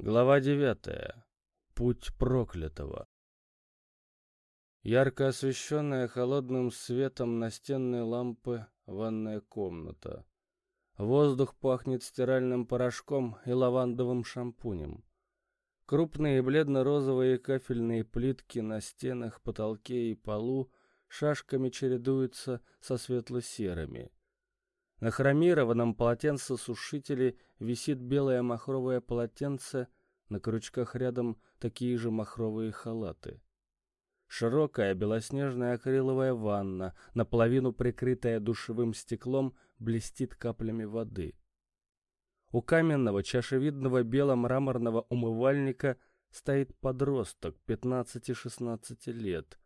Глава девятая. Путь проклятого. Ярко освещенная холодным светом настенной лампы ванная комната. Воздух пахнет стиральным порошком и лавандовым шампунем. Крупные бледно-розовые кафельные плитки на стенах, потолке и полу шашками чередуются со светло-серыми. На хромированном полотенцесушителе висит белое махровое полотенце, на крючках рядом такие же махровые халаты. Широкая белоснежная акриловая ванна, наполовину прикрытая душевым стеклом, блестит каплями воды. У каменного чашевидного бело-мраморного умывальника стоит подросток 15-16 лет.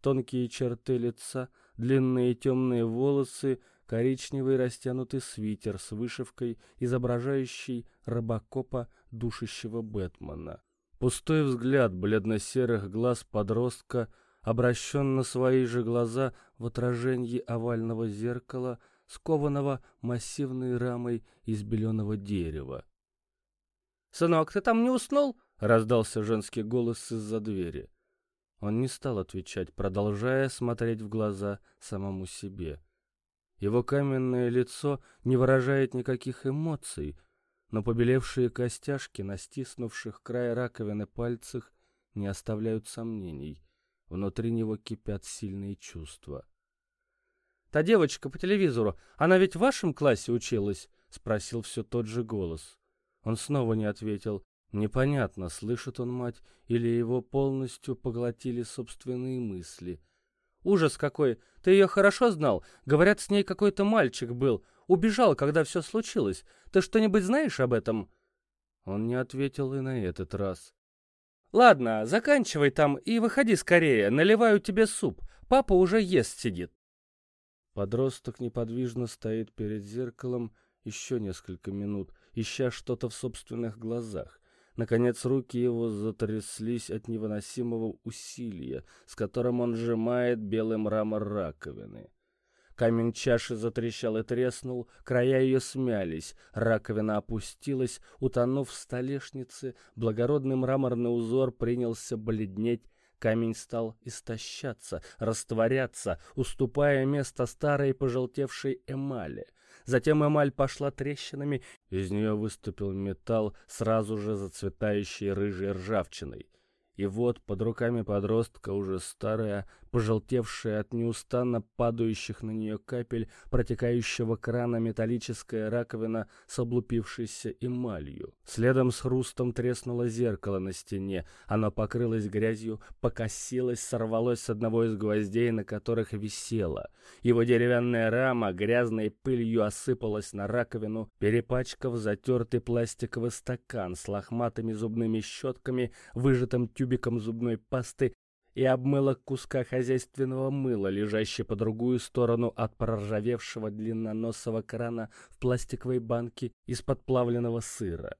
Тонкие черты лица, длинные темные волосы — коричневый растянутый свитер с вышивкой, изображающей робокопа, душащего Бэтмена. Пустой взгляд бледно-серых глаз подростка обращен на свои же глаза в отражении овального зеркала, скованного массивной рамой из беленого дерева. «Сынок, ты там не уснул?» — раздался женский голос из-за двери. Он не стал отвечать, продолжая смотреть в глаза самому себе. Его каменное лицо не выражает никаких эмоций, но побелевшие костяшки на стиснувших край раковины пальцах не оставляют сомнений. Внутри него кипят сильные чувства. «Та девочка по телевизору, она ведь в вашем классе училась?» — спросил все тот же голос. Он снова не ответил. Непонятно, слышит он мать, или его полностью поглотили собственные мысли — Ужас какой! Ты ее хорошо знал? Говорят, с ней какой-то мальчик был. Убежал, когда все случилось. Ты что-нибудь знаешь об этом?» Он не ответил и на этот раз. «Ладно, заканчивай там и выходи скорее. Наливаю тебе суп. Папа уже ест сидит». Подросток неподвижно стоит перед зеркалом еще несколько минут, ища что-то в собственных глазах. Наконец руки его затряслись от невыносимого усилия, с которым он сжимает белый мрамор раковины. Камень чаши затрещал и треснул, края ее смялись, раковина опустилась, утонув в столешнице, благородный мраморный узор принялся бледнеть, камень стал истощаться, растворяться, уступая место старой пожелтевшей эмали — Затем эмаль пошла трещинами, из нее выступил металл, сразу же зацветающий рыжей ржавчиной. И вот под руками подростка уже старая, пожелтевшая от неустанно падающих на нее капель протекающего крана металлическая раковина с облупившейся эмалью. Следом с хрустом треснуло зеркало на стене. Оно покрылось грязью, покосилось, сорвалось с одного из гвоздей, на которых висело. Его деревянная рама грязной пылью осыпалась на раковину, перепачкав затертый пластиковый стакан с лохматыми зубными щетками, выжатым тюбиком зубной пасты и обмыла куска хозяйственного мыла, лежащей по другую сторону от проржавевшего длинноносого крана в пластиковой банке из-под плавленного сыра.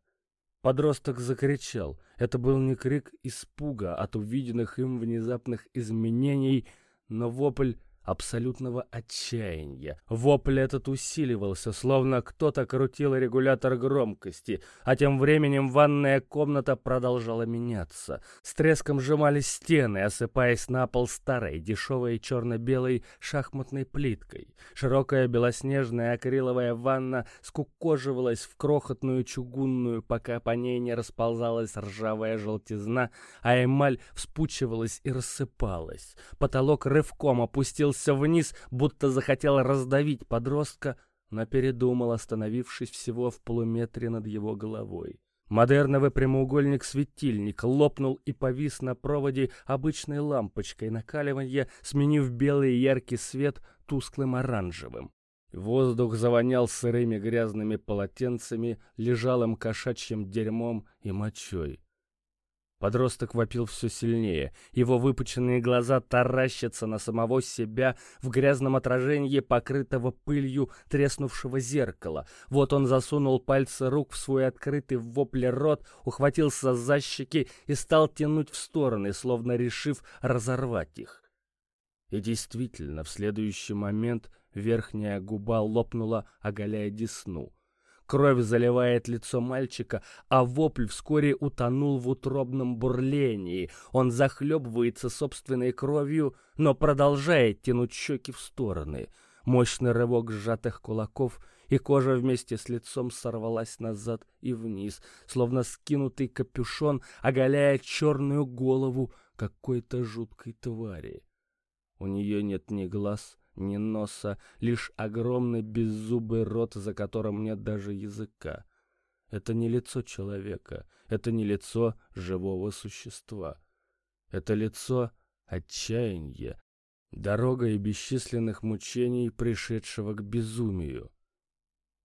Подросток закричал. Это был не крик испуга от увиденных им внезапных изменений, но вопль абсолютного отчаяния. Вопль этот усиливался, словно кто-то крутил регулятор громкости, а тем временем ванная комната продолжала меняться. С треском сжимались стены, осыпаясь на пол старой, дешевой черно-белой шахматной плиткой. Широкая белоснежная акриловая ванна скукоживалась в крохотную чугунную, пока по ней не расползалась ржавая желтизна, а эмаль вспучивалась и рассыпалась. Потолок рывком опустился опустился вниз, будто захотел раздавить подростка, но передумал, остановившись всего в полуметре над его головой. Модерновый прямоугольник-светильник лопнул и повис на проводе обычной лампочкой накаливания, сменив белый яркий свет тусклым оранжевым. Воздух завонял сырыми грязными полотенцами, лежалым кошачьим дерьмом и мочой. Подросток вопил все сильнее. Его выпученные глаза таращатся на самого себя в грязном отражении покрытого пылью треснувшего зеркала. Вот он засунул пальцы рук в свой открытый в вопле рот, ухватился за щеки и стал тянуть в стороны, словно решив разорвать их. И действительно, в следующий момент верхняя губа лопнула, оголяя десну. Кровь заливает лицо мальчика, а вопль вскоре утонул в утробном бурлении. Он захлебывается собственной кровью, но продолжает тянуть щеки в стороны. Мощный рывок сжатых кулаков, и кожа вместе с лицом сорвалась назад и вниз, словно скинутый капюшон, оголяя черную голову какой-то жуткой твари. У нее нет ни глаз, ни носа, лишь огромный беззубый рот, за которым нет даже языка. Это не лицо человека, это не лицо живого существа. Это лицо отчаяния, дорога и бесчисленных мучений, пришедшего к безумию.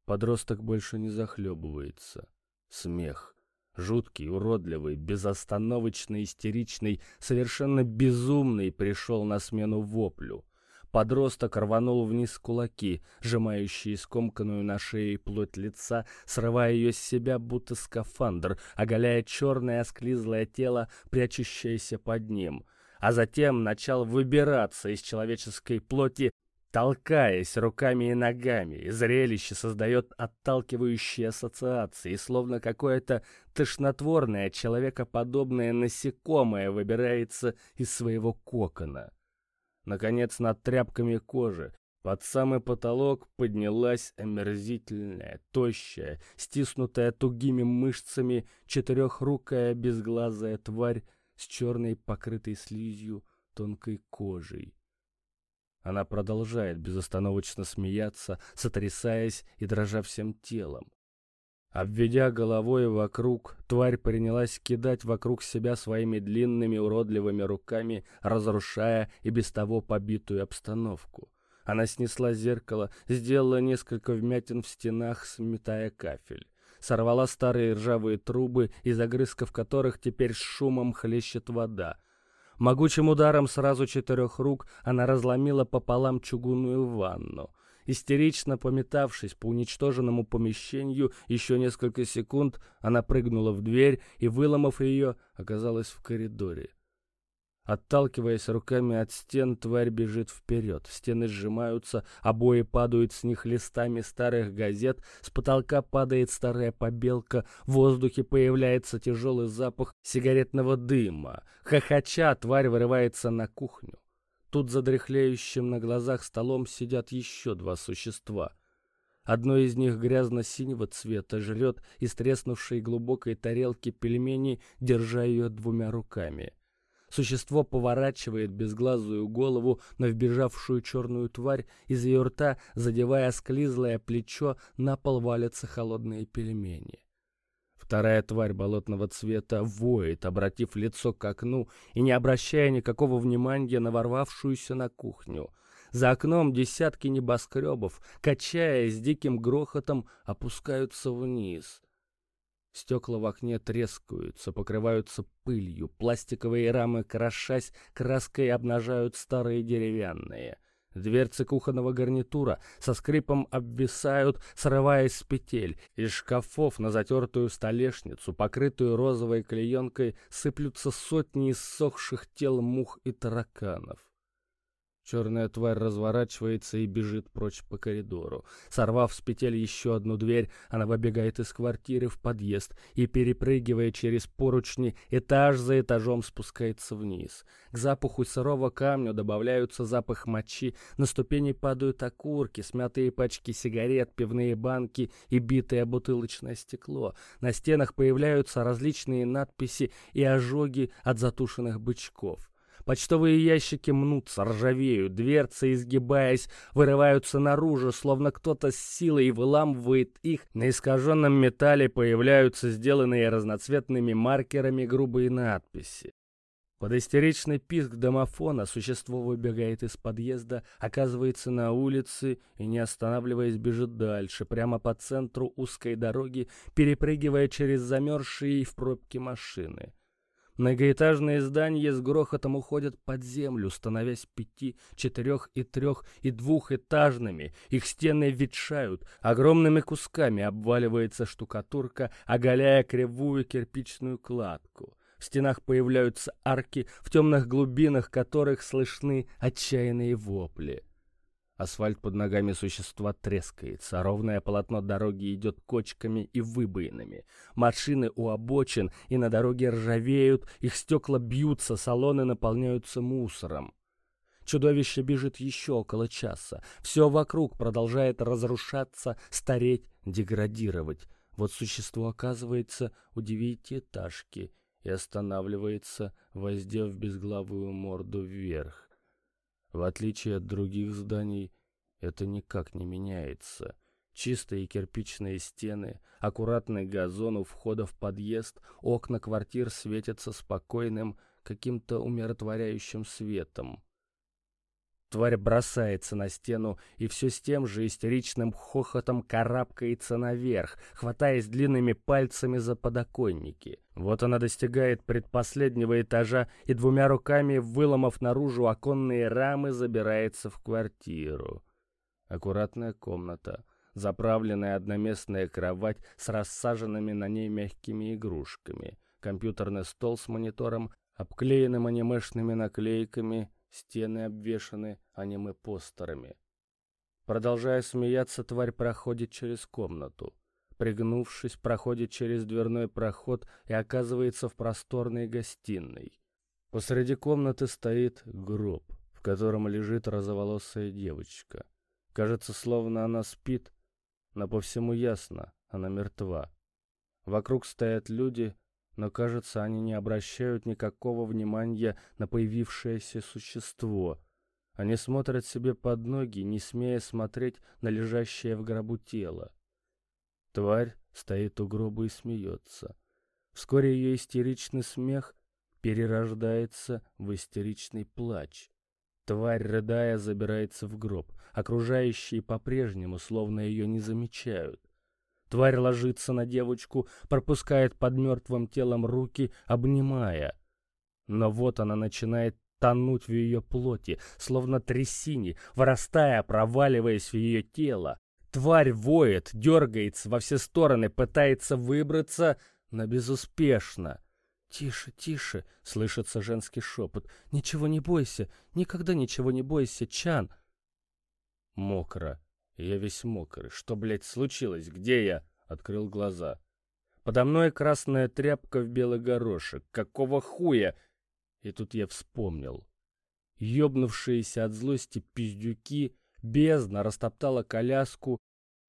Подросток больше не захлебывается. Смех. Жуткий, уродливый, безостановочно истеричный, совершенно безумный пришел на смену воплю. Подросток рванул вниз кулаки, сжимающие скомканную на шее плоть лица, срывая ее с себя, будто скафандр, оголяя черное осклизлое тело, прячущееся под ним. А затем начал выбираться из человеческой плоти, толкаясь руками и ногами. Зрелище создает отталкивающие ассоциации, словно какое-то тошнотворное, человекоподобное насекомое выбирается из своего кокона. Наконец, над тряпками кожи, под самый потолок поднялась омерзительная, тощая, стиснутая тугими мышцами, четырехрукая безглазая тварь с черной покрытой слизью тонкой кожей. Она продолжает безостановочно смеяться, сотрясаясь и дрожа всем телом. Обведя головой вокруг, тварь принялась кидать вокруг себя своими длинными уродливыми руками, разрушая и без того побитую обстановку. Она снесла зеркало, сделала несколько вмятин в стенах, сметая кафель. Сорвала старые ржавые трубы, из огрызков которых теперь с шумом хлещет вода. Могучим ударом сразу четырех рук она разломила пополам чугунную ванну. Истерично пометавшись по уничтоженному помещению еще несколько секунд, она прыгнула в дверь и, выломав ее, оказалась в коридоре. Отталкиваясь руками от стен, тварь бежит вперед. Стены сжимаются, обои падают с них листами старых газет, с потолка падает старая побелка, в воздухе появляется тяжелый запах сигаретного дыма. Хохоча, тварь вырывается на кухню. Тут за дряхлеющим на глазах столом сидят еще два существа. Одно из них грязно-синего цвета жрет из треснувшей глубокой тарелки пельмени, держа ее двумя руками. Существо поворачивает безглазую голову на вбежавшую черную тварь, из ее рта, задевая склизлое плечо, на пол валятся холодные пельмени. Вторая тварь болотного цвета воет, обратив лицо к окну и не обращая никакого внимания на ворвавшуюся на кухню. За окном десятки небоскребов, качаясь диким грохотом, опускаются вниз. Стекла в окне трескаются, покрываются пылью, пластиковые рамы, крошась, краской обнажают старые деревянные — Дверцы кухонного гарнитура со скрипом обвисают, срываясь с петель. Из шкафов на затертую столешницу, покрытую розовой клеенкой, сыплются сотни иссохших тел мух и тараканов. Черная тварь разворачивается и бежит прочь по коридору. Сорвав с петель еще одну дверь, она выбегает из квартиры в подъезд и, перепрыгивая через поручни, этаж за этажом спускается вниз. К запаху сырого камня добавляются запах мочи, на ступени падают окурки, смятые пачки сигарет, пивные банки и битое бутылочное стекло. На стенах появляются различные надписи и ожоги от затушенных бычков. Почтовые ящики мнутся, ржавеют, дверцы, изгибаясь, вырываются наружу, словно кто-то с силой выламывает их. На искаженном металле появляются сделанные разноцветными маркерами грубые надписи. Под истеричный писк домофона существо выбегает из подъезда, оказывается на улице и, не останавливаясь, бежит дальше, прямо по центру узкой дороги, перепрыгивая через замерзшие в пробке машины. Многоэтажные здания с грохотом уходят под землю, становясь пяти, четырех и трех и двухэтажными. Их стены ветшают, огромными кусками обваливается штукатурка, оголяя кривую кирпичную кладку. В стенах появляются арки, в темных глубинах которых слышны отчаянные вопли. Асфальт под ногами существа трескается, ровное полотно дороги идет кочками и выбоинами. Машины у обочин и на дороге ржавеют, их стекла бьются, салоны наполняются мусором. Чудовище бежит еще около часа. Все вокруг продолжает разрушаться, стареть, деградировать. Вот существо оказывается у девятиэтажки и останавливается, воздев безглавую морду вверх. В отличие от других зданий, это никак не меняется. Чистые кирпичные стены, аккуратный газон у входа в подъезд, окна квартир светятся спокойным, каким-то умиротворяющим светом. Тварь бросается на стену и все с тем же истеричным хохотом карабкается наверх, хватаясь длинными пальцами за подоконники. Вот она достигает предпоследнего этажа и двумя руками, выломав наружу оконные рамы, забирается в квартиру. Аккуратная комната, заправленная одноместная кровать с рассаженными на ней мягкими игрушками, компьютерный стол с монитором, обклеенным анимешными наклейками — Стены обвешаны аниме-постерами. Продолжая смеяться, тварь проходит через комнату. Пригнувшись, проходит через дверной проход и оказывается в просторной гостиной. Посреди комнаты стоит гроб, в котором лежит розоволосая девочка. Кажется, словно она спит, но по всему ясно, она мертва. Вокруг стоят люди, но, кажется, они не обращают никакого внимания на появившееся существо. Они смотрят себе под ноги, не смея смотреть на лежащее в гробу тело. Тварь стоит у гроба и смеется. Вскоре ее истеричный смех перерождается в истеричный плач. Тварь, рыдая, забирается в гроб. Окружающие по-прежнему словно ее не замечают. Тварь ложится на девочку, пропускает под мертвым телом руки, обнимая. Но вот она начинает тонуть в ее плоти, словно трясине, вырастая, проваливаясь в ее тело. Тварь воет, дергается во все стороны, пытается выбраться, но безуспешно. «Тише, тише!» — слышится женский шепот. «Ничего не бойся, никогда ничего не бойся, Чан!» Мокро. Я весь мокрый. Что, блядь, случилось? Где я? Открыл глаза. Подо мной красная тряпка в белый горошек. Какого хуя? И тут я вспомнил. Ёбнувшиеся от злости пиздюки, бездна растоптала коляску,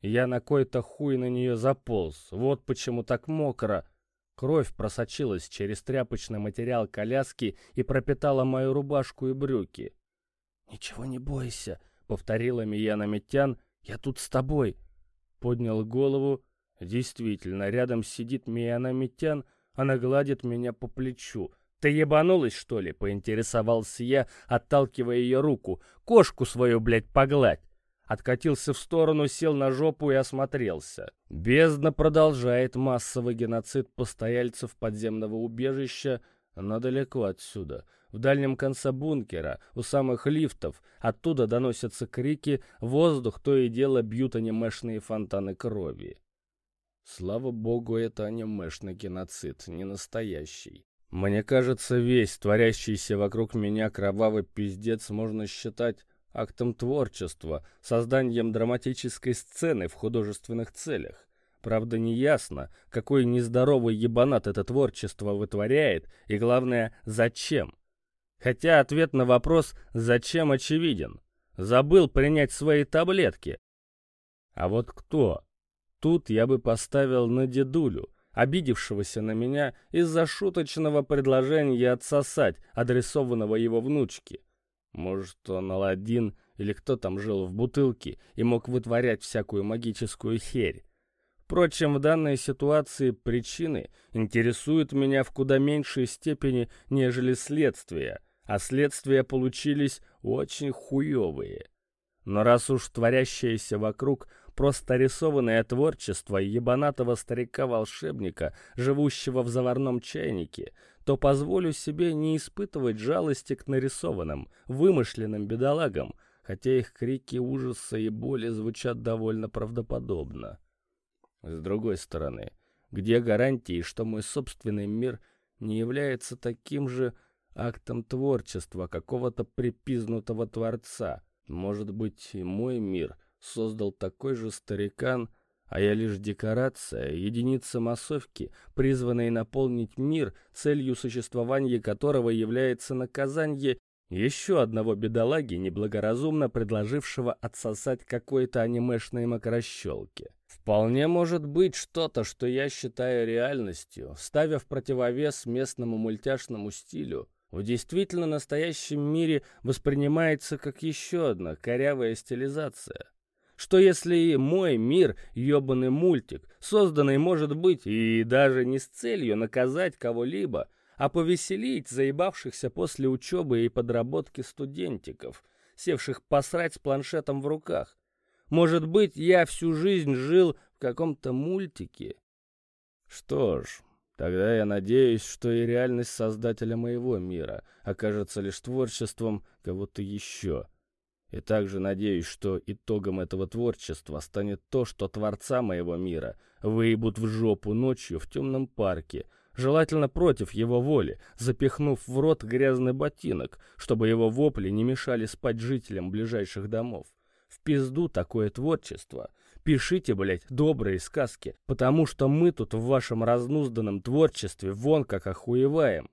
я на кой-то хуй на нее заполз. Вот почему так мокро. Кровь просочилась через тряпочный материал коляски и пропитала мою рубашку и брюки. «Ничего не бойся», — повторила Мияна Митян, «Я тут с тобой!» Поднял голову. Действительно, рядом сидит Мияна Митян, она гладит меня по плечу. «Ты ебанулась, что ли?» — поинтересовался я, отталкивая ее руку. «Кошку свою, блядь, погладь!» Откатился в сторону, сел на жопу и осмотрелся. Бездна продолжает массовый геноцид постояльцев подземного убежища, но далеко отсюда — в дальнем конце бункера, у самых лифтов, оттуда доносятся крики, воздух то и дело бьют анимешные фонтаны крови. Слава богу, это анимешный геноцид, не настоящий. Мне кажется, весь творящийся вокруг меня кровавый пиздец можно считать актом творчества, созданием драматической сцены в художественных целях. Правда, не ясно, какой нездоровый ебанат это творчество вытворяет, и главное, зачем. Хотя ответ на вопрос «зачем?» очевиден. Забыл принять свои таблетки. А вот кто? Тут я бы поставил на дедулю, обидевшегося на меня из-за шуточного предложения отсосать, адресованного его внучке. Может, он Аладдин или кто там жил в бутылке и мог вытворять всякую магическую херь. Впрочем, в данной ситуации причины интересуют меня в куда меньшей степени, нежели следствие — а следствия получились очень хуевые. Но раз уж творящееся вокруг просто рисованное творчество ебанатого старика-волшебника, живущего в заварном чайнике, то позволю себе не испытывать жалости к нарисованным, вымышленным бедолагам, хотя их крики ужаса и боли звучат довольно правдоподобно. С другой стороны, где гарантии, что мой собственный мир не является таким же актом творчества какого-то припизнутого творца. Может быть, и мой мир создал такой же старикан, а я лишь декорация, единица массовки, призванная наполнить мир, целью существования которого является наказание еще одного бедолаги, неблагоразумно предложившего отсосать какой-то анимешной макрощелки. Вполне может быть что-то, что я считаю реальностью, ставя в противовес местному мультяшному стилю, в действительно настоящем мире воспринимается как еще одна корявая стилизация. Что если и мой мир — ёбаный мультик, созданный, может быть, и даже не с целью наказать кого-либо, а повеселить заебавшихся после учебы и подработки студентиков, севших посрать с планшетом в руках. Может быть, я всю жизнь жил в каком-то мультике? Что ж, тогда я надеюсь, что и реальность создателя моего мира окажется лишь творчеством кого-то еще. И также надеюсь, что итогом этого творчества станет то, что творца моего мира выебут в жопу ночью в темном парке, желательно против его воли, запихнув в рот грязный ботинок, чтобы его вопли не мешали спать жителям ближайших домов. В пизду такое творчество. Пишите, блядь, добрые сказки, потому что мы тут в вашем разнузданном творчестве вон как охуеваем.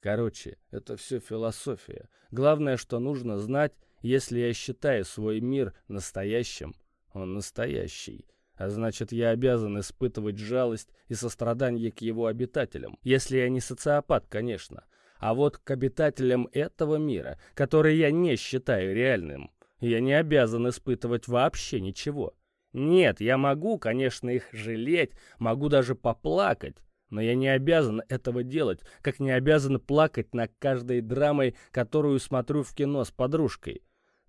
Короче, это все философия. Главное, что нужно знать, если я считаю свой мир настоящим, он настоящий а значит, я обязан испытывать жалость и сострадание к его обитателям, если я не социопат, конечно. А вот к обитателям этого мира, который я не считаю реальным, я не обязан испытывать вообще ничего. Нет, я могу, конечно, их жалеть, могу даже поплакать, но я не обязан этого делать, как не обязан плакать над каждой драмой, которую смотрю в кино с подружкой.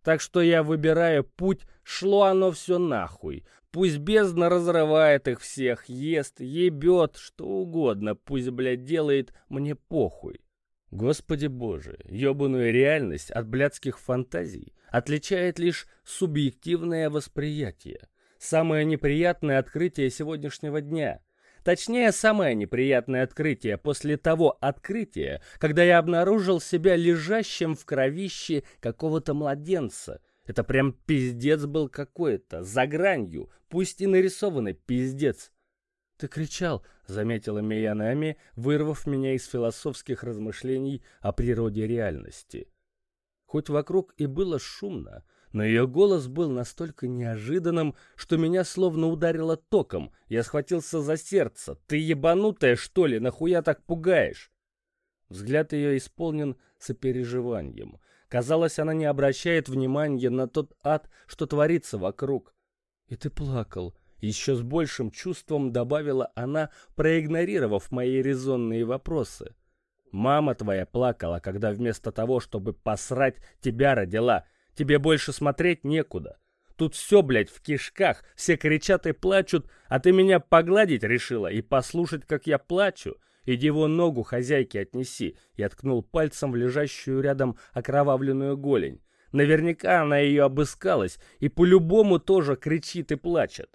Так что я выбираю путь, шло оно все нахуй. Пусть бездна разрывает их всех, ест, ебет, что угодно, пусть, блядь, делает, мне похуй. Господи боже, ебаную реальность от блядских фантазий отличает лишь субъективное восприятие. Самое неприятное открытие сегодняшнего дня — Точнее, самое неприятное открытие после того открытия, когда я обнаружил себя лежащим в кровище какого-то младенца. Это прям пиздец был какой-то, за гранью, пусть и нарисованный пиздец. «Ты кричал», — заметила Миянами, вырвав меня из философских размышлений о природе реальности. Хоть вокруг и было шумно, но ее голос был настолько неожиданным, что меня словно ударило током. Я схватился за сердце. «Ты ебанутая, что ли? Нахуя так пугаешь?» Взгляд ее исполнен сопереживанием. Казалось, она не обращает внимания на тот ад, что творится вокруг. «И ты плакал», — еще с большим чувством добавила она, проигнорировав мои резонные вопросы. «Мама твоя плакала, когда вместо того, чтобы посрать, тебя родила. Тебе больше смотреть некуда. Тут все, блядь, в кишках, все кричат и плачут, а ты меня погладить решила и послушать, как я плачу. Иди вон ногу хозяйке отнеси. Я ткнул пальцем в лежащую рядом окровавленную голень. Наверняка она ее обыскалась и по-любому тоже кричит и плачет.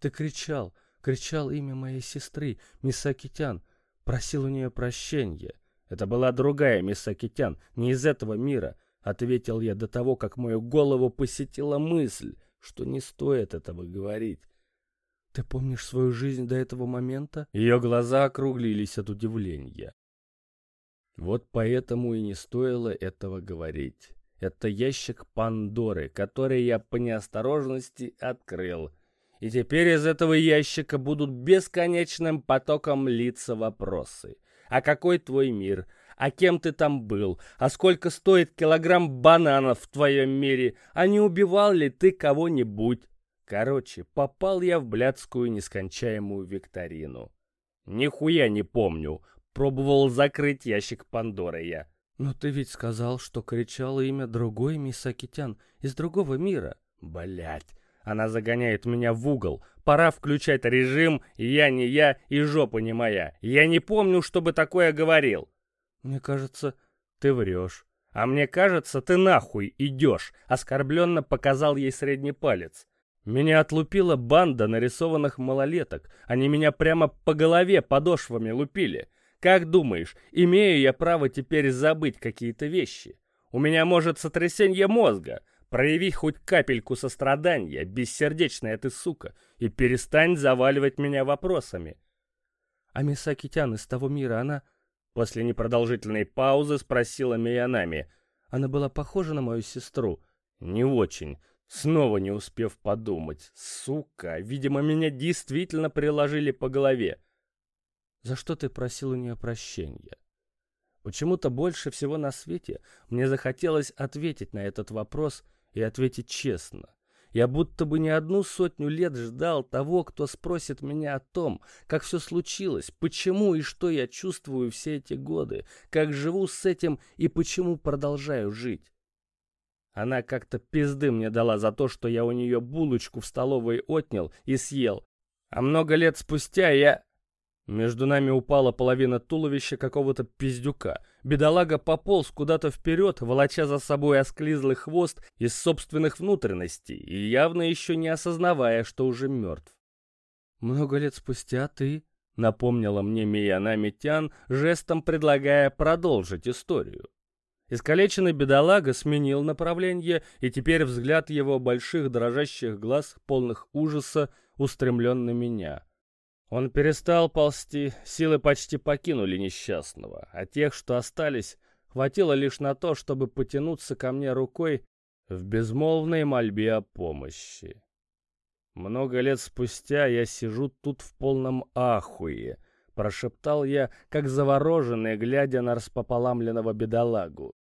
Ты кричал, кричал имя моей сестры, Мисакитян. Просил у нее прощения. Это была другая Мисакитян, не из этого мира. Ответил я до того, как мою голову посетила мысль, что не стоит этого говорить. «Ты помнишь свою жизнь до этого момента?» Ее глаза округлились от удивления. Вот поэтому и не стоило этого говорить. Это ящик Пандоры, который я по неосторожности открыл. И теперь из этого ящика будут бесконечным потоком литься вопросы. А какой твой мир? а кем ты там был, а сколько стоит килограмм бананов в твоем мире, а не убивал ли ты кого-нибудь. Короче, попал я в блядскую нескончаемую викторину. Нихуя не помню, пробовал закрыть ящик Пандоры я. Но ты ведь сказал, что кричал имя другой Мисакитян из другого мира. Блять, она загоняет меня в угол. Пора включать режим, я не я и жопа не моя. Я не помню, чтобы такое говорил. «Мне кажется, ты врешь». «А мне кажется, ты нахуй идешь», — оскорбленно показал ей средний палец. Меня отлупила банда нарисованных малолеток. Они меня прямо по голове подошвами лупили. Как думаешь, имею я право теперь забыть какие-то вещи? У меня может сотрясение мозга. Прояви хоть капельку сострадания, бессердечная ты сука, и перестань заваливать меня вопросами. А Мисаки-тян из того мира, она... После непродолжительной паузы спросила Миянами. Она была похожа на мою сестру. Не очень. Снова не успев подумать. Сука, видимо, меня действительно приложили по голове. За что ты просил у нее прощения? Почему-то больше всего на свете мне захотелось ответить на этот вопрос и ответить честно. Я будто бы не одну сотню лет ждал того, кто спросит меня о том, как все случилось, почему и что я чувствую все эти годы, как живу с этим и почему продолжаю жить. Она как-то пизды мне дала за то, что я у нее булочку в столовой отнял и съел. А много лет спустя я... Между нами упала половина туловища какого-то пиздюка. Бедолага пополз куда-то вперед, волоча за собой осклизлый хвост из собственных внутренностей и явно еще не осознавая, что уже мертв. «Много лет спустя ты...» — напомнила мне Мияна Митян, жестом предлагая продолжить историю. Искалеченный бедолага сменил направление, и теперь взгляд его больших дрожащих глаз, полных ужаса, устремлен на меня — он перестал ползти, силы почти покинули несчастного, а тех, что остались, хватило лишь на то, чтобы потянуться ко мне рукой в безмолвной мольбе о помощи. Много лет спустя я сижу тут в полном ахуе, прошептал я, как завороженный, глядя на распополамленного бедолагу.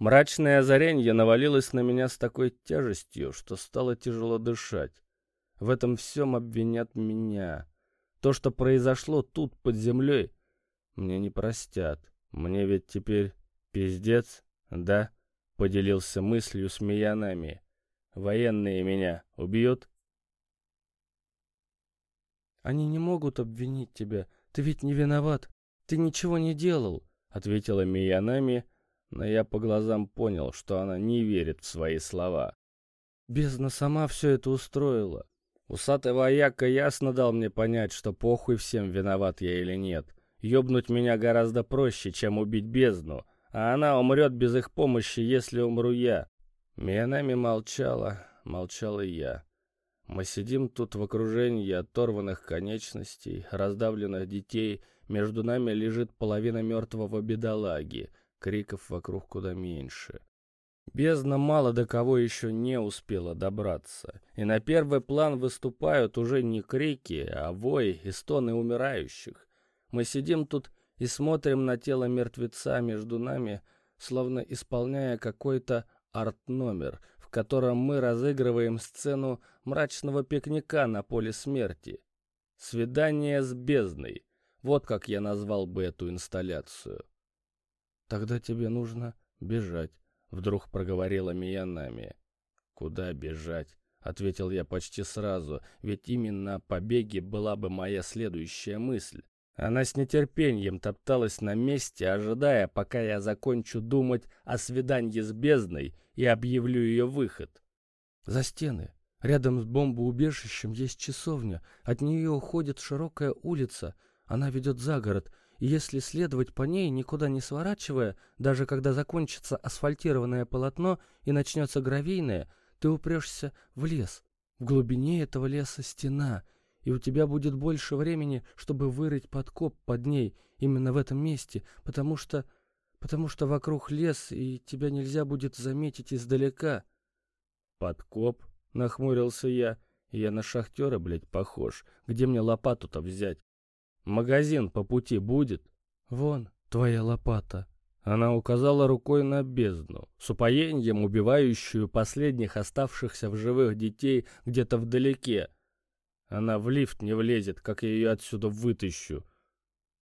Мрачное озаренье навалилось на меня с такой тяжестью, что стало тяжело дышать. В этом всем обвинят меня. То, что произошло тут, под землей, мне не простят. Мне ведь теперь пиздец, да? Поделился мыслью с Миянами. Военные меня убьют? Они не могут обвинить тебя. Ты ведь не виноват. Ты ничего не делал, ответила Миянами, но я по глазам понял, что она не верит в свои слова. Бездна сама все это устроила. Усатый вояка ясно дал мне понять, что похуй всем, виноват я или нет. Ёбнуть меня гораздо проще, чем убить бездну, а она умрет без их помощи, если умру я. Миянами молчала, молчал и я. Мы сидим тут в окружении оторванных конечностей, раздавленных детей, между нами лежит половина мертвого бедолаги, криков вокруг куда меньше. Бездна мало до кого еще не успела добраться, и на первый план выступают уже не крики, а вой и стоны умирающих. Мы сидим тут и смотрим на тело мертвеца между нами, словно исполняя какой-то арт-номер, в котором мы разыгрываем сцену мрачного пикника на поле смерти. «Свидание с бездной» — вот как я назвал бы эту инсталляцию. «Тогда тебе нужно бежать», Вдруг проговорила Миянами. «Куда бежать?» — ответил я почти сразу, ведь именно о побеге была бы моя следующая мысль. Она с нетерпением топталась на месте, ожидая, пока я закончу думать о свидании с бездной и объявлю ее выход. «За стены. Рядом с бомбоубежищем есть часовня. От нее уходит широкая улица. Она ведет за город и если следовать по ней, никуда не сворачивая, даже когда закончится асфальтированное полотно и начнется гравийное, ты упрешься в лес. В глубине этого леса стена, и у тебя будет больше времени, чтобы вырыть подкоп под ней именно в этом месте, потому что... потому что вокруг лес, и тебя нельзя будет заметить издалека. «Подкоп?» — нахмурился я. «Я на шахтера, блядь, похож. Где мне лопату-то взять?» Магазин по пути будет? Вон, твоя лопата. Она указала рукой на бездну, с упоением убивающую последних оставшихся в живых детей где-то вдалеке. Она в лифт не влезет, как я ее отсюда вытащу.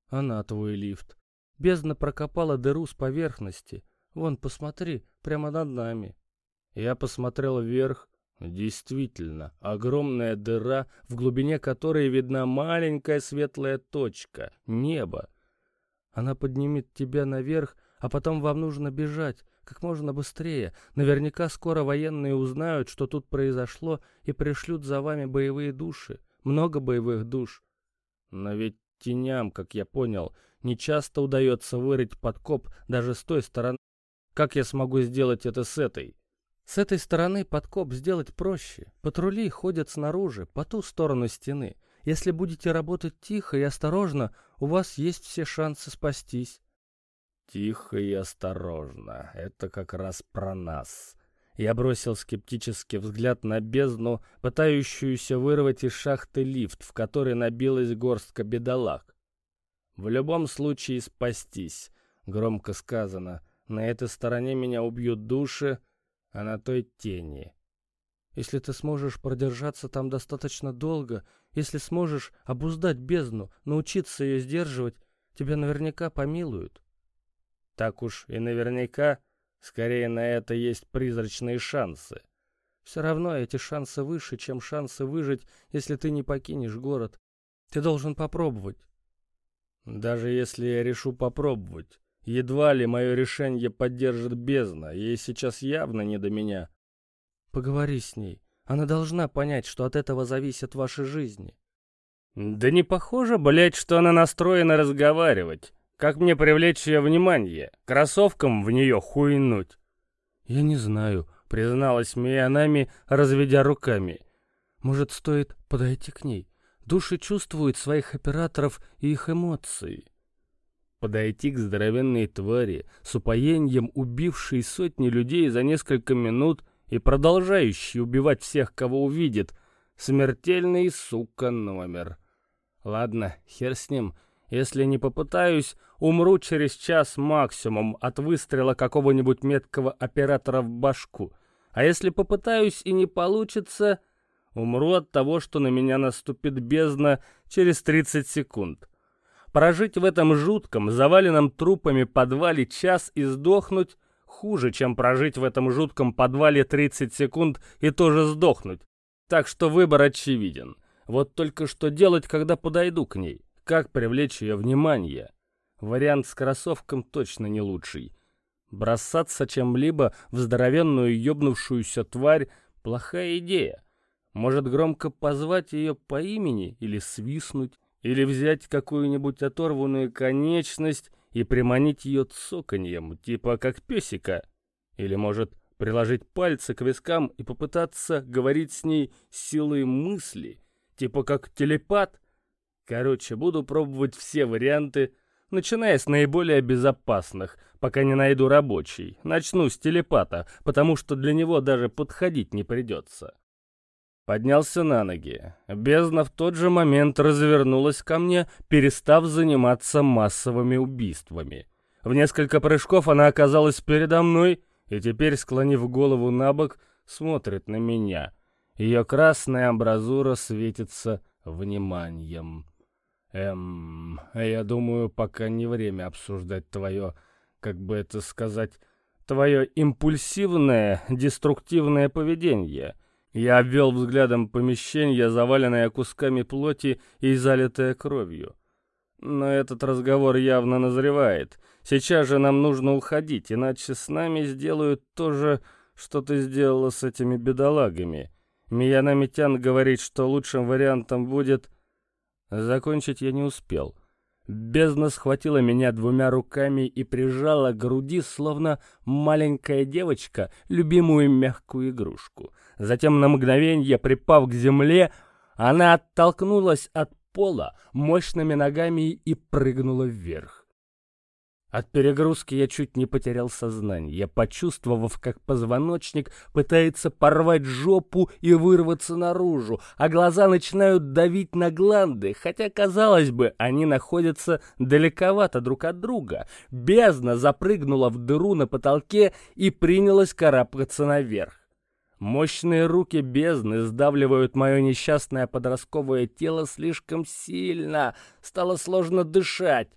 Она твой лифт. Бездна прокопала дыру с поверхности. Вон, посмотри, прямо над нами. Я посмотрел вверх, Действительно, огромная дыра, в глубине которой видна маленькая светлая точка — небо. Она поднимет тебя наверх, а потом вам нужно бежать, как можно быстрее. Наверняка скоро военные узнают, что тут произошло, и пришлют за вами боевые души. Много боевых душ. Но ведь теням, как я понял, не часто удается вырыть подкоп даже с той стороны. Как я смогу сделать это с этой? С этой стороны подкоп сделать проще. Патрули ходят снаружи, по ту сторону стены. Если будете работать тихо и осторожно, у вас есть все шансы спастись. Тихо и осторожно. Это как раз про нас. Я бросил скептический взгляд на бездну, пытающуюся вырвать из шахты лифт, в который набилась горстка бедолаг. В любом случае спастись, громко сказано. На этой стороне меня убьют души, а на той тени. Если ты сможешь продержаться там достаточно долго, если сможешь обуздать бездну, научиться ее сдерживать, тебя наверняка помилуют. Так уж и наверняка, скорее на это есть призрачные шансы. Все равно эти шансы выше, чем шансы выжить, если ты не покинешь город. Ты должен попробовать. Даже если я решу попробовать, едва ли мое решение поддержит бездна, ей сейчас явно не до меня. Поговори с ней. Она должна понять, что от этого зависит ваша жизнь. Да не похоже, блядь, что она настроена разговаривать. Как мне привлечь ее внимание? Кроссовкам в нее хуйнуть? Я не знаю, призналась Миянами, разведя руками. Может, стоит подойти к ней? Души чувствуют своих операторов и их эмоции. Подойти к здоровенной твари, с упоением убившей сотни людей за несколько минут и продолжающей убивать всех, кого увидит. Смертельный, сука, номер. Ладно, хер с ним. Если не попытаюсь, умру через час максимум от выстрела какого-нибудь меткого оператора в башку. А если попытаюсь и не получится, Умру от того, что на меня наступит бездна через 30 секунд. Прожить в этом жутком, заваленном трупами подвале час и сдохнуть хуже, чем прожить в этом жутком подвале 30 секунд и тоже сдохнуть. Так что выбор очевиден. Вот только что делать, когда подойду к ней? Как привлечь ее внимание? Вариант с кроссовком точно не лучший. Бросаться чем-либо в здоровенную ёбнувшуюся тварь – плохая идея. Может громко позвать ее по имени или свистнуть, или взять какую-нибудь оторванную конечность и приманить ее цоканьем, типа как песика. Или может приложить пальцы к вискам и попытаться говорить с ней силой мысли, типа как телепат. Короче, буду пробовать все варианты, начиная с наиболее безопасных, пока не найду рабочий. Начну с телепата, потому что для него даже подходить не придется. Поднялся на ноги. Бездна в тот же момент развернулась ко мне, перестав заниматься массовыми убийствами. В несколько прыжков она оказалась передо мной и теперь, склонив голову на бок, смотрит на меня. Ее красная амбразура светится вниманием. Эм, я думаю, пока не время обсуждать твое, как бы это сказать, твое импульсивное, деструктивное поведение — я обвел взглядом помещение, заваленное кусками плоти и залитое кровью. Но этот разговор явно назревает. Сейчас же нам нужно уходить, иначе с нами сделают то же, что ты сделала с этими бедолагами. Мияна Митян говорит, что лучшим вариантом будет... Закончить я не успел. Бездна схватила меня двумя руками и прижала к груди, словно маленькая девочка, любимую мягкую игрушку. Затем на мгновение, припав к земле, она оттолкнулась от пола мощными ногами и прыгнула вверх. От перегрузки я чуть не потерял сознание, почувствовав, как позвоночник пытается порвать жопу и вырваться наружу, а глаза начинают давить на гланды, хотя, казалось бы, они находятся далековато друг от друга. Бездна запрыгнула в дыру на потолке и принялась карабкаться наверх. Мощные руки бездны сдавливают мое несчастное подростковое тело слишком сильно, стало сложно дышать.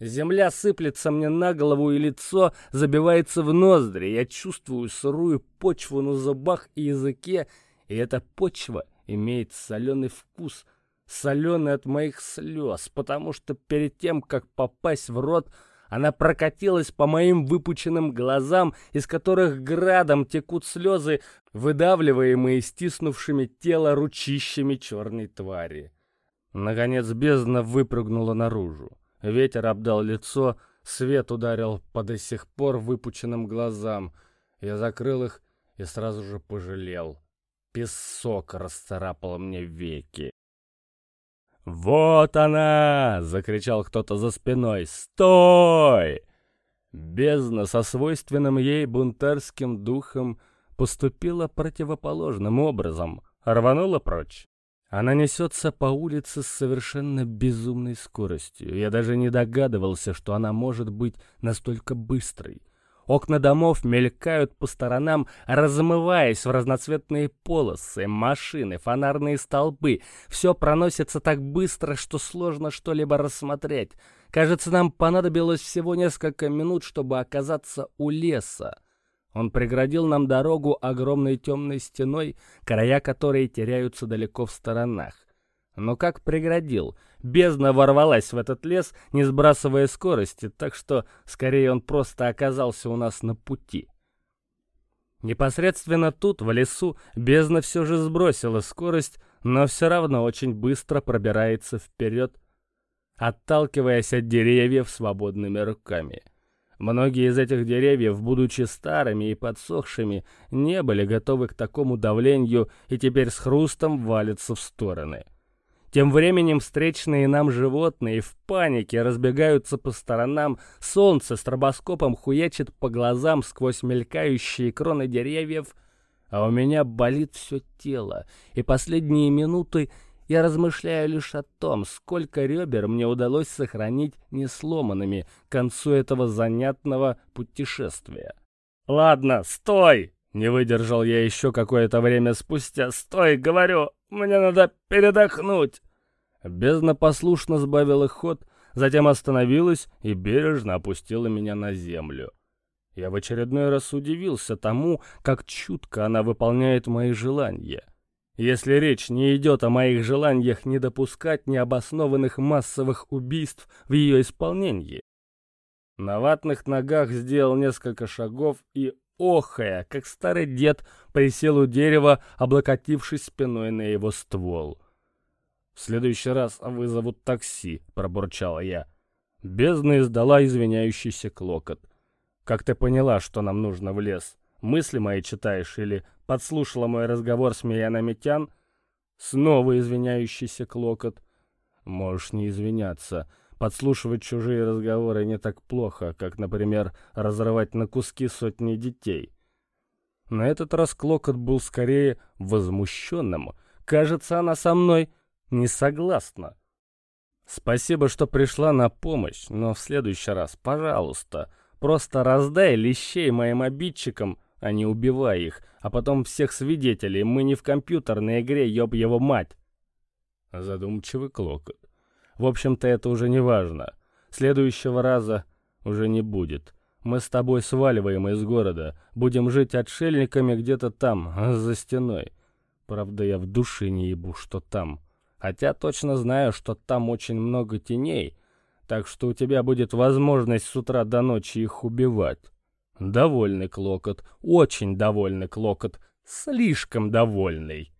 Земля сыплется мне на голову и лицо забивается в ноздри. Я чувствую сырую почву на зубах и языке, и эта почва имеет соленый вкус, соленый от моих слез, потому что перед тем, как попасть в рот, она прокатилась по моим выпученным глазам, из которых градом текут слезы, выдавливаемые стиснувшими тело ручищами черной твари. Наконец бездна выпрыгнула наружу. Ветер обдал лицо, свет ударил по до сих пор выпученным глазам. Я закрыл их и сразу же пожалел. Песок расцарапал мне веки. «Вот она!» — закричал кто-то за спиной. «Стой!» Бездна со свойственным ей бунтарским духом поступила противоположным образом, рванула прочь. Она несется по улице с совершенно безумной скоростью. Я даже не догадывался, что она может быть настолько быстрой. Окна домов мелькают по сторонам, размываясь в разноцветные полосы, машины, фонарные столбы. Все проносится так быстро, что сложно что-либо рассмотреть. Кажется, нам понадобилось всего несколько минут, чтобы оказаться у леса. Он преградил нам дорогу огромной темной стеной, края которой теряются далеко в сторонах. Но как преградил? Бездна ворвалась в этот лес, не сбрасывая скорости, так что скорее он просто оказался у нас на пути. Непосредственно тут, в лесу, бездна все же сбросила скорость, но все равно очень быстро пробирается вперед, отталкиваясь от деревьев свободными руками. Многие из этих деревьев, будучи старыми и подсохшими, не были готовы к такому давлению и теперь с хрустом валятся в стороны. Тем временем встречные нам животные в панике разбегаются по сторонам, солнце стробоскопом хуячит по глазам сквозь мелькающие кроны деревьев, а у меня болит все тело, и последние минуты я размышляю лишь о том, сколько ребер мне удалось сохранить несломанными к концу этого занятного путешествия. «Ладно, стой!» — не выдержал я еще какое-то время спустя. «Стой, говорю!» Мне надо передохнуть!» Бездна послушно сбавила ход, затем остановилась и бережно опустила меня на землю. Я в очередной раз удивился тому, как чутко она выполняет мои желания. Если речь не идет о моих желаниях не допускать необоснованных массовых убийств в ее исполнении. На ватных ногах сделал несколько шагов и, охая, как старый дед, присел у дерева, облокотившись спиной на его ствол. «В следующий раз вызовут такси», — пробурчал я. Бездна издала извиняющийся клокот. «Как ты поняла, что нам нужно в лес? Мысли мои читаешь или подслушала мой разговор с Мияна Тян?» Снова извиняющийся клокот. «Можешь не извиняться. Подслушивать чужие разговоры не так плохо, как, например, разрывать на куски сотни детей. На этот раз Клокот был скорее возмущенным. Кажется, она со мной не согласна. Спасибо, что пришла на помощь, но в следующий раз, пожалуйста, просто раздай лещей моим обидчикам, а не убивай их, а потом всех свидетелей, мы не в компьютерной игре, ёб его мать. Задумчивый Клокот. В общем-то, это уже не важно. Следующего раза уже не будет. Мы с тобой сваливаем из города, будем жить отшельниками где-то там, за стеной. Правда, я в душе не ебу, что там. Хотя точно знаю, что там очень много теней, так что у тебя будет возможность с утра до ночи их убивать. Довольный Клокот, очень довольный Клокот, слишком довольный.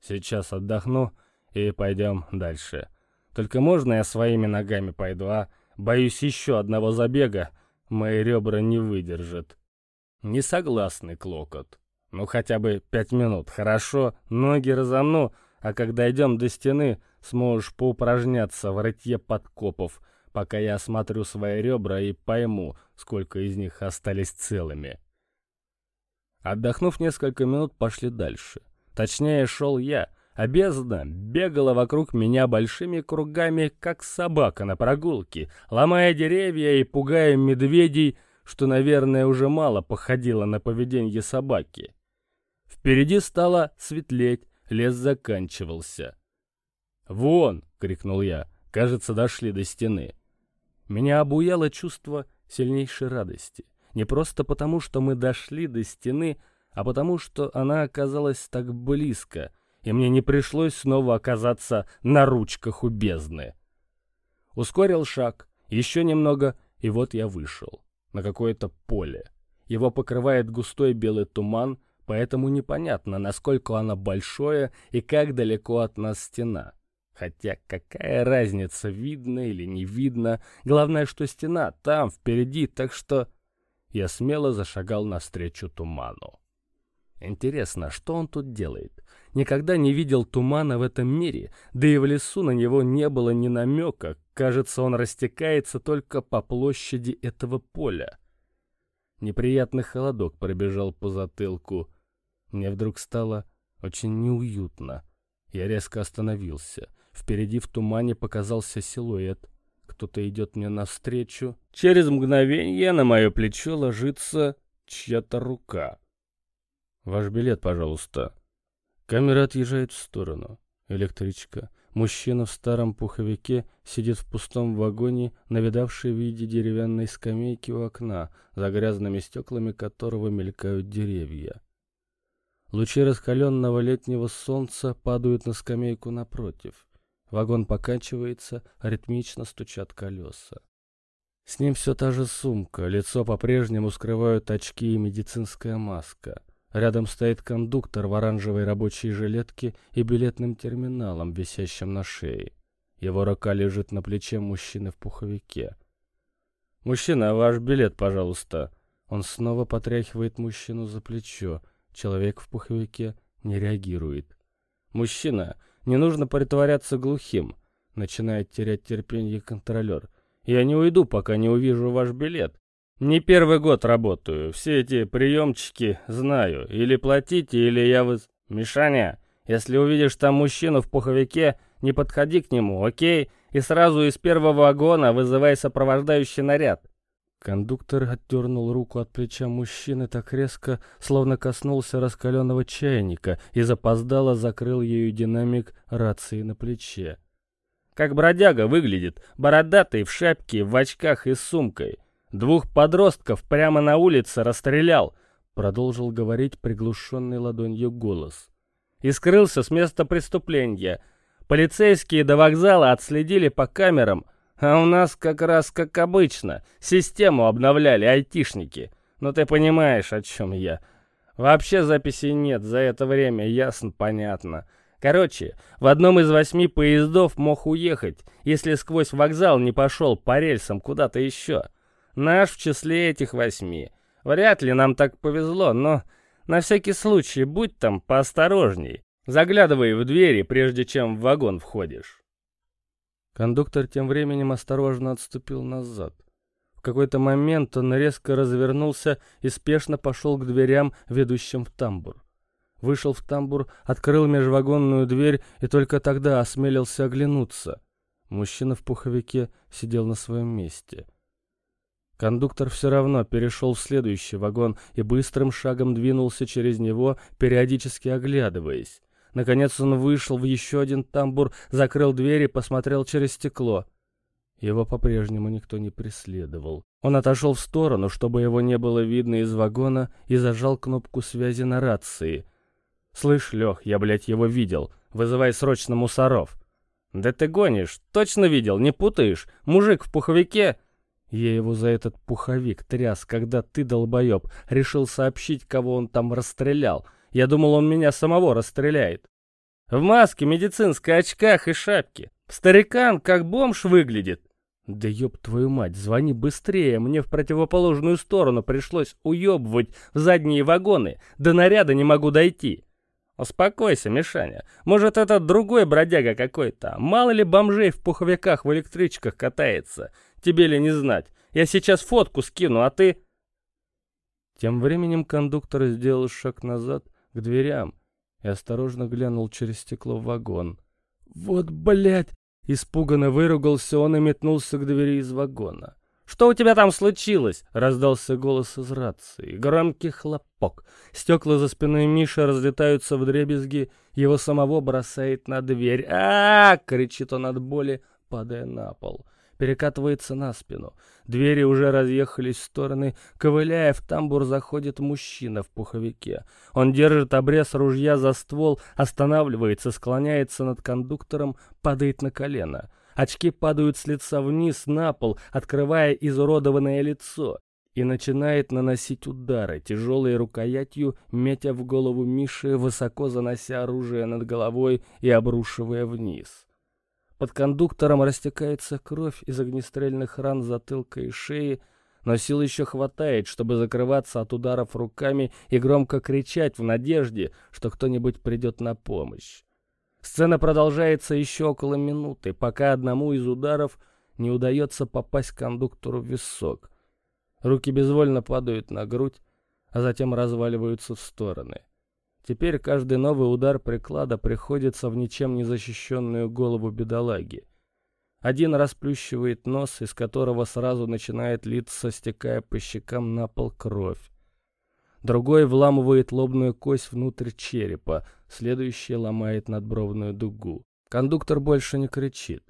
Сейчас отдохну и пойдем дальше. Только можно я своими ногами пойду, а? Боюсь еще одного забега. Мои ребра не выдержат. Не согласный Клокот. Ну хотя бы пять минут, хорошо? Ноги разомну, а когда идем до стены, сможешь поупражняться в рытье подкопов, пока я осмотрю свои ребра и пойму, сколько из них остались целыми. Отдохнув несколько минут, пошли дальше. Точнее, шел я, а бездна бегала вокруг меня большими кругами, как собака на прогулке, ломая деревья и пугая медведей, что, наверное, уже мало походило на поведение собаки. Впереди стало светлеть, лес заканчивался. «Вон!» — крикнул я. Кажется, дошли до стены. Меня обуяло чувство сильнейшей радости. Не просто потому, что мы дошли до стены, а потому, что она оказалась так близко — и мне не пришлось снова оказаться на ручках у бездны. Ускорил шаг, еще немного, и вот я вышел. На какое-то поле. Его покрывает густой белый туман, поэтому непонятно, насколько оно большое и как далеко от нас стена. Хотя какая разница, видно или не видно, главное, что стена там, впереди, так что... Я смело зашагал навстречу туману. Интересно, что он тут делает? Никогда не видел тумана в этом мире, да и в лесу на него не было ни намека. Кажется, он растекается только по площади этого поля. Неприятный холодок пробежал по затылку. Мне вдруг стало очень неуютно. Я резко остановился. Впереди в тумане показался силуэт. Кто-то идет мне навстречу. Через мгновение на мое плечо ложится чья-то рука. «Ваш билет, пожалуйста». Камера отъезжает в сторону. Электричка. Мужчина в старом пуховике сидит в пустом вагоне, навидавший в виде деревянной скамейки у окна, за грязными стеклами которого мелькают деревья. Лучи раскаленного летнего солнца падают на скамейку напротив. Вагон покачивается, ритмично стучат колеса. С ним все та же сумка, лицо по-прежнему скрывают очки и медицинская маска. Рядом стоит кондуктор в оранжевой рабочей жилетке и билетным терминалом, висящим на шее. Его рука лежит на плече мужчины в пуховике. «Мужчина, ваш билет, пожалуйста». Он снова потряхивает мужчину за плечо. Человек в пуховике не реагирует. «Мужчина, не нужно притворяться глухим», — начинает терять терпение контролер. «Я не уйду, пока не увижу ваш билет. Не первый год работаю. Все эти приемчики знаю. Или платите, или я вас... Мишаня, если увидишь там мужчину в пуховике, не подходи к нему, окей? И сразу из первого вагона вызывай сопровождающий наряд. Кондуктор отдернул руку от плеча мужчины так резко, словно коснулся раскаленного чайника и запоздало закрыл ею динамик рации на плече. Как бродяга выглядит, бородатый, в шапке, в очках и с сумкой. Двух подростков прямо на улице расстрелял, продолжил говорить приглушенный ладонью голос. И скрылся с места преступления. Полицейские до вокзала отследили по камерам, а у нас как раз как обычно. Систему обновляли айтишники. Ну ты понимаешь, о чем я. Вообще записей нет, за это время ясно, понятно. Короче, в одном из восьми поездов мог уехать, если сквозь вокзал не пошел по рельсам куда-то еще. Наш в числе этих восьми. Вряд ли нам так повезло, но на всякий случай будь там поосторожней. Заглядывай в двери, прежде чем в вагон входишь. Кондуктор тем временем осторожно отступил назад. В какой-то момент он резко развернулся и спешно пошел к дверям, ведущим в тамбур. Вышел в тамбур, открыл межвагонную дверь и только тогда осмелился оглянуться. Мужчина в пуховике сидел на своем месте — Кондуктор все равно перешел в следующий вагон и быстрым шагом двинулся через него, периодически оглядываясь. Наконец он вышел в еще один тамбур, закрыл дверь и посмотрел через стекло. Его по-прежнему никто не преследовал. Он отошел в сторону, чтобы его не было видно из вагона, и зажал кнопку связи на рации. «Слышь, Лех, я, блядь, его видел. Вызывай срочно мусоров». «Да ты гонишь. Точно видел, не путаешь? Мужик в пуховике...» Я его за этот пуховик тряс, когда ты, долбоеб, решил сообщить, кого он там расстрелял. Я думал, он меня самого расстреляет. В маске, медицинской, очках и шапке. Старикан как бомж выглядит. Да ёб твою мать, звони быстрее, мне в противоположную сторону пришлось уёбывать в задние вагоны, до наряда не могу дойти. Успокойся, Мишаня, может это другой бродяга какой-то, мало ли бомжей в пуховиках в электричках катается. Тебе ли не знать? Я сейчас фотку скину, а ты...» Тем временем кондуктор сделал шаг назад к дверям и осторожно глянул через стекло в вагон. «Вот, блядь!» Испуганно выругался он и метнулся к двери из вагона. «Что у тебя там случилось?» — раздался голос из рации. Громкий хлопок. Стекла за спиной Миши разлетаются в дребезги. Его самого бросает на дверь. а, -а, кричит он от боли, падая на пол перекатывается на спину. Двери уже разъехались в стороны. Ковыляя в тамбур, заходит мужчина в пуховике. Он держит обрез ружья за ствол, останавливается, склоняется над кондуктором, падает на колено. Очки падают с лица вниз на пол, открывая изуродованное лицо и начинает наносить удары, тяжелой рукоятью, метя в голову Миши, высоко занося оружие над головой и обрушивая вниз. Под кондуктором растекается кровь из огнестрельных ран затылка и шеи. но сил еще хватает, чтобы закрываться от ударов руками и громко кричать в надежде, что кто-нибудь придет на помощь. Сцена продолжается еще около минуты, пока одному из ударов не удается попасть кондуктору в висок. Руки безвольно падают на грудь, а затем разваливаются в стороны. Теперь каждый новый удар приклада приходится в ничем не защищенную голову бедолаги. Один расплющивает нос, из которого сразу начинает литься, стекая по щекам на пол кровь. Другой вламывает лобную кость внутрь черепа, следующий ломает надбровную дугу. Кондуктор больше не кричит.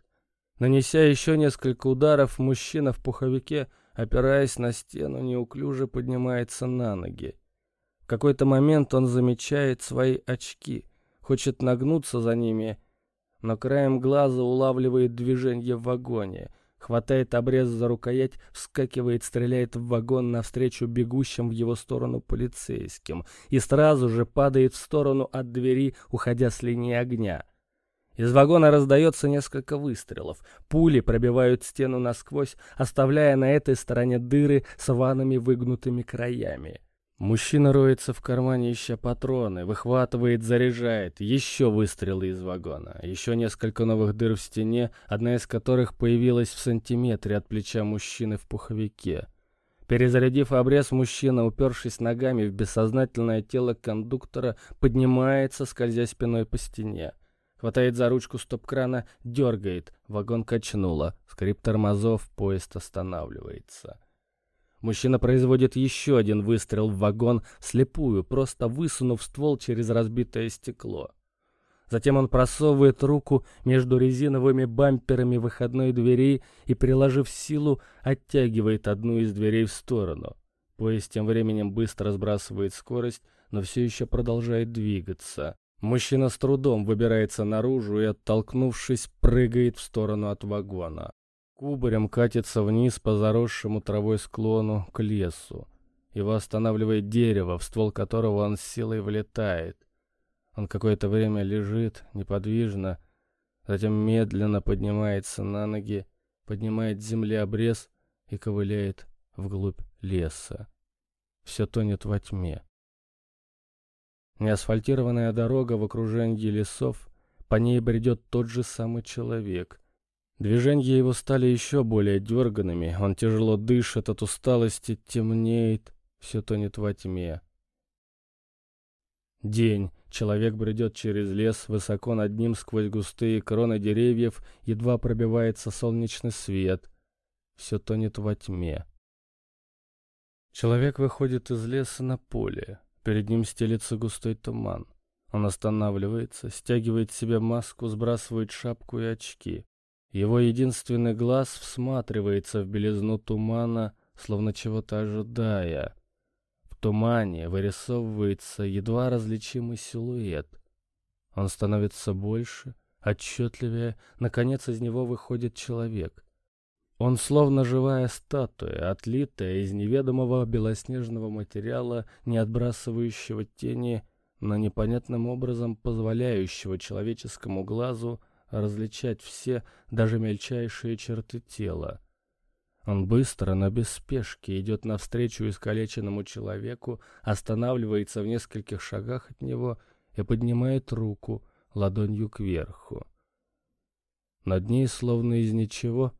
Нанеся еще несколько ударов, мужчина в пуховике, опираясь на стену, неуклюже поднимается на ноги. Какой-то момент он замечает свои очки, хочет нагнуться за ними, но краем глаза улавливает движение в вагоне, хватает обрез за рукоять, вскакивает, стреляет в вагон навстречу бегущим в его сторону полицейским и сразу же падает в сторону от двери, уходя с линии огня. Из вагона раздается несколько выстрелов. Пули пробивают стену насквозь, оставляя на этой стороне дыры с рваными выгнутыми краями. Мужчина роется в кармане, ища патроны, выхватывает, заряжает. Еще выстрелы из вагона. Еще несколько новых дыр в стене, одна из которых появилась в сантиметре от плеча мужчины в пуховике. Перезарядив обрез, мужчина, упершись ногами в бессознательное тело кондуктора, поднимается, скользя спиной по стене. Хватает за ручку стоп-крана, дергает. Вагон качнуло. Скрип тормозов, поезд останавливается. Мужчина производит еще один выстрел в вагон, слепую, просто высунув ствол через разбитое стекло. Затем он просовывает руку между резиновыми бамперами выходной двери и, приложив силу, оттягивает одну из дверей в сторону. Поезд тем временем быстро сбрасывает скорость, но все еще продолжает двигаться. Мужчина с трудом выбирается наружу и, оттолкнувшись, прыгает в сторону от вагона. Кубарем катится вниз по заросшему травой склону к лесу. Его останавливает дерево, в ствол которого он с силой влетает. Он какое-то время лежит, неподвижно, затем медленно поднимается на ноги, поднимает с земли обрез и ковыляет вглубь леса. Все тонет во тьме. Неасфальтированная дорога в окружении лесов, по ней бредет тот же самый человек — Движения его стали еще более дерганными, он тяжело дышит от усталости, темнеет, все тонет во тьме. День. Человек бредет через лес, высоко над ним сквозь густые кроны деревьев едва пробивается солнечный свет. Все тонет во тьме. Человек выходит из леса на поле. Перед ним стелится густой туман. Он останавливается, стягивает себе маску, сбрасывает шапку и очки. Его единственный глаз всматривается в белизну тумана, словно чего-то ожидая. В тумане вырисовывается едва различимый силуэт. Он становится больше, отчетливее, наконец из него выходит человек. Он словно живая статуя, отлитая из неведомого белоснежного материала, не отбрасывающего тени, но непонятным образом позволяющего человеческому глазу различать все, даже мельчайшие черты тела. Он быстро, но без идет навстречу искалеченному человеку, останавливается в нескольких шагах от него и поднимает руку ладонью кверху. Над ней, словно из ничего,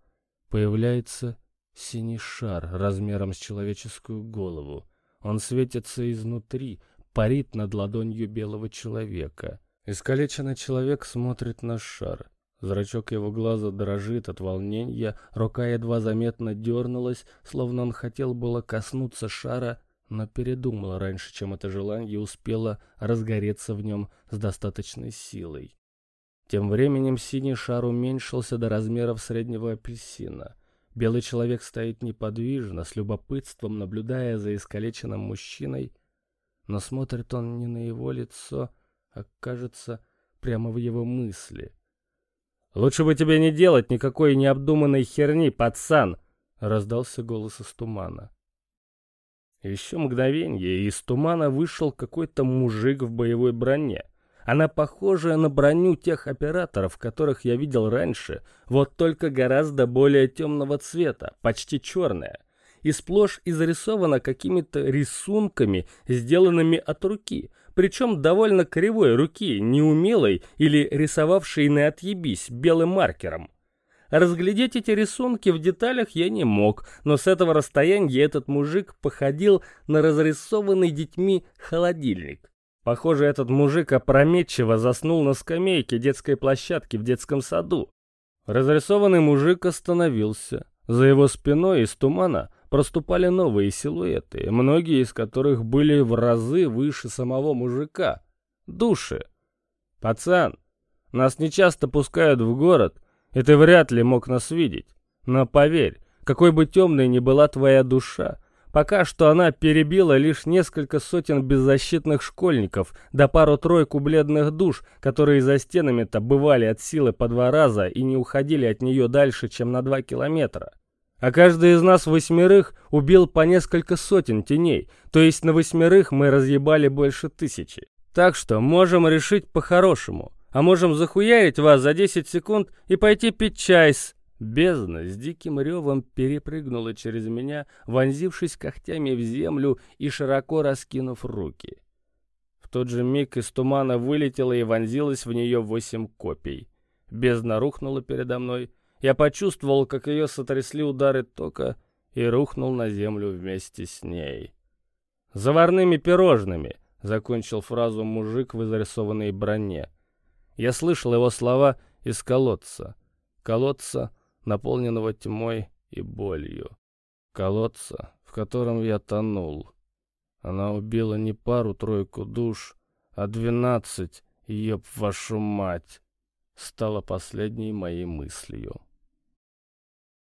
появляется синий шар размером с человеческую голову. Он светится изнутри, парит над ладонью белого человека — Искалеченный человек смотрит на шар. Зрачок его глаза дрожит от волнения, рука едва заметно дернулась, словно он хотел было коснуться шара, но передумал раньше, чем это желание успело разгореться в нем с достаточной силой. Тем временем синий шар уменьшился до размеров среднего апельсина. Белый человек стоит неподвижно, с любопытством наблюдая за искалеченным мужчиной, но смотрит он не на его лицо, а кажется, прямо в его мысли. «Лучше бы тебе не делать никакой необдуманной херни, пацан!» — раздался голос из тумана. Еще мгновенье, и из тумана вышел какой-то мужик в боевой броне. Она похожая на броню тех операторов, которых я видел раньше, вот только гораздо более темного цвета, почти черная. и сплошь изрисована какими-то рисунками, сделанными от руки, причем довольно кривой руки, неумелой или рисовавшей на отъебись белым маркером. Разглядеть эти рисунки в деталях я не мог, но с этого расстояния этот мужик походил на разрисованный детьми холодильник. Похоже, этот мужик опрометчиво заснул на скамейке детской площадки в детском саду. Разрисованный мужик остановился. За его спиной из тумана проступали новые силуэты, многие из которых были в разы выше самого мужика. Души. «Пацан, нас нечасто пускают в город, и ты вряд ли мог нас видеть. Но поверь, какой бы темной ни была твоя душа, пока что она перебила лишь несколько сотен беззащитных школьников да пару-тройку бледных душ, которые за стенами-то бывали от силы по два раза и не уходили от нее дальше, чем на два километра. А каждый из нас восьмерых убил по несколько сотен теней, то есть на восьмерых мы разъебали больше тысячи. Так что можем решить по-хорошему. А можем захуярить вас за 10 секунд и пойти пить чай с... Бездна с диким ревом перепрыгнула через меня, вонзившись когтями в землю и широко раскинув руки. В тот же миг из тумана вылетела и вонзилась в нее восемь копий. Бездна рухнула передо мной. Я почувствовал, как ее сотрясли удары тока, и рухнул на землю вместе с ней. «Заварными пирожными!» — закончил фразу мужик в изрисованной броне. Я слышал его слова из колодца. Колодца, наполненного тьмой и болью. Колодца, в котором я тонул. Она убила не пару-тройку душ, а двенадцать, ёб вашу мать, стала последней моей мыслью.